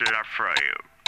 answer that for you.